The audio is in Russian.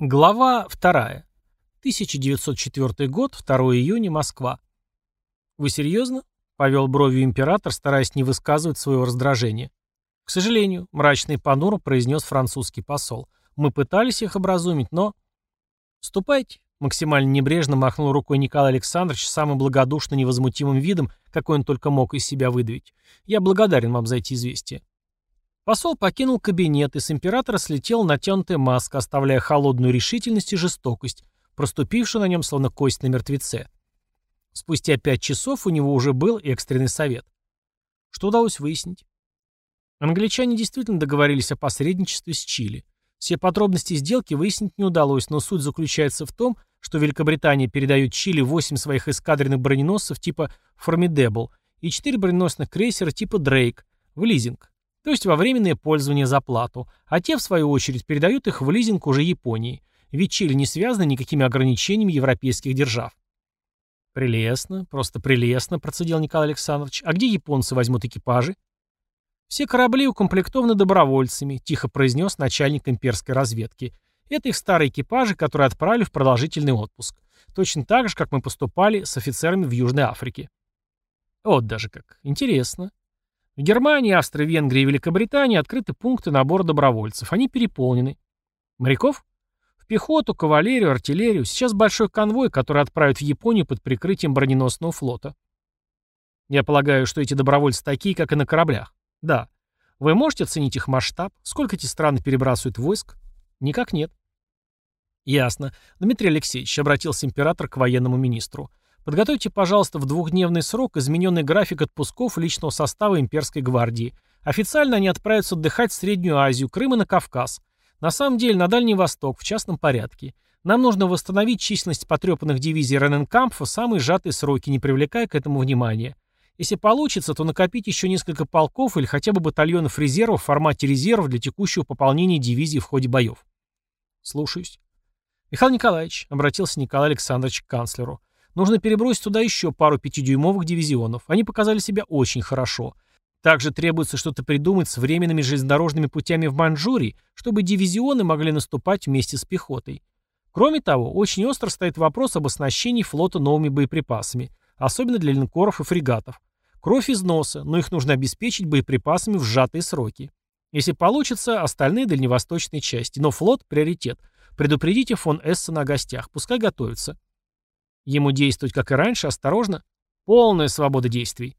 Глава 2. 1904 год, 2 июня, Москва. «Вы серьезно?» — повел бровью император, стараясь не высказывать своего раздражения. «К сожалению», — мрачно и произнес французский посол. «Мы пытались их образумить, но...» «Ступайте», — максимально небрежно махнул рукой Николай Александрович самым благодушно невозмутимым видом, какой он только мог из себя выдавить. «Я благодарен вам за эти известия». Посол покинул кабинет, и с императора слетела натянутая маска, оставляя холодную решительность и жестокость, проступившую на нем словно кость на мертвеце. Спустя пять часов у него уже был экстренный совет. Что удалось выяснить? Англичане действительно договорились о посредничестве с Чили. Все подробности сделки выяснить не удалось, но суть заключается в том, что Великобритания передает Чили 8 своих эскадренных броненосцев типа «Формидебл» и 4 броненосных крейсера типа «Дрейк» в лизинг то есть во временное пользование за плату, а те, в свою очередь, передают их в лизинг уже Японии, ведь Чили не связано никакими ограничениями европейских держав. «Прелестно, просто прелестно», — процедил Николай Александрович. «А где японцы возьмут экипажи?» «Все корабли укомплектованы добровольцами», — тихо произнес начальник имперской разведки. «Это их старые экипажи, которые отправили в продолжительный отпуск. Точно так же, как мы поступали с офицерами в Южной Африке». «Вот даже как. Интересно. В Германии, Австрии, Венгрии и Великобритании открыты пункты набора добровольцев. Они переполнены. Моряков? В пехоту, кавалерию, артиллерию. Сейчас большой конвой, который отправят в Японию под прикрытием броненосного флота. Я полагаю, что эти добровольцы такие, как и на кораблях. Да. Вы можете оценить их масштаб? Сколько эти страны перебрасывают войск? Никак нет. Ясно. Дмитрий Алексеевич, обратился император к военному министру. Подготовьте, пожалуйста, в двухдневный срок измененный график отпусков личного состава имперской гвардии. Официально они отправятся отдыхать в Среднюю Азию, Крым и на Кавказ. На самом деле на Дальний Восток в частном порядке. Нам нужно восстановить численность потрепанных дивизий Рененкампфа в самые сжатые сроки, не привлекая к этому внимания. Если получится, то накопить еще несколько полков или хотя бы батальонов резервов в формате резервов для текущего пополнения дивизии в ходе боев. Слушаюсь. Михаил Николаевич, обратился Николай Александрович к канцлеру, Нужно перебросить туда еще пару пятидюймовых дивизионов. Они показали себя очень хорошо. Также требуется что-то придумать с временными железнодорожными путями в Маньчжурии, чтобы дивизионы могли наступать вместе с пехотой. Кроме того, очень остро стоит вопрос об оснащении флота новыми боеприпасами, особенно для линкоров и фрегатов. Кровь из носа, но их нужно обеспечить боеприпасами в сжатые сроки. Если получится, остальные дальневосточные части, но флот – приоритет. Предупредите фон Эссена о гостях, пускай готовится. Ему действовать, как и раньше, осторожно. Полная свобода действий.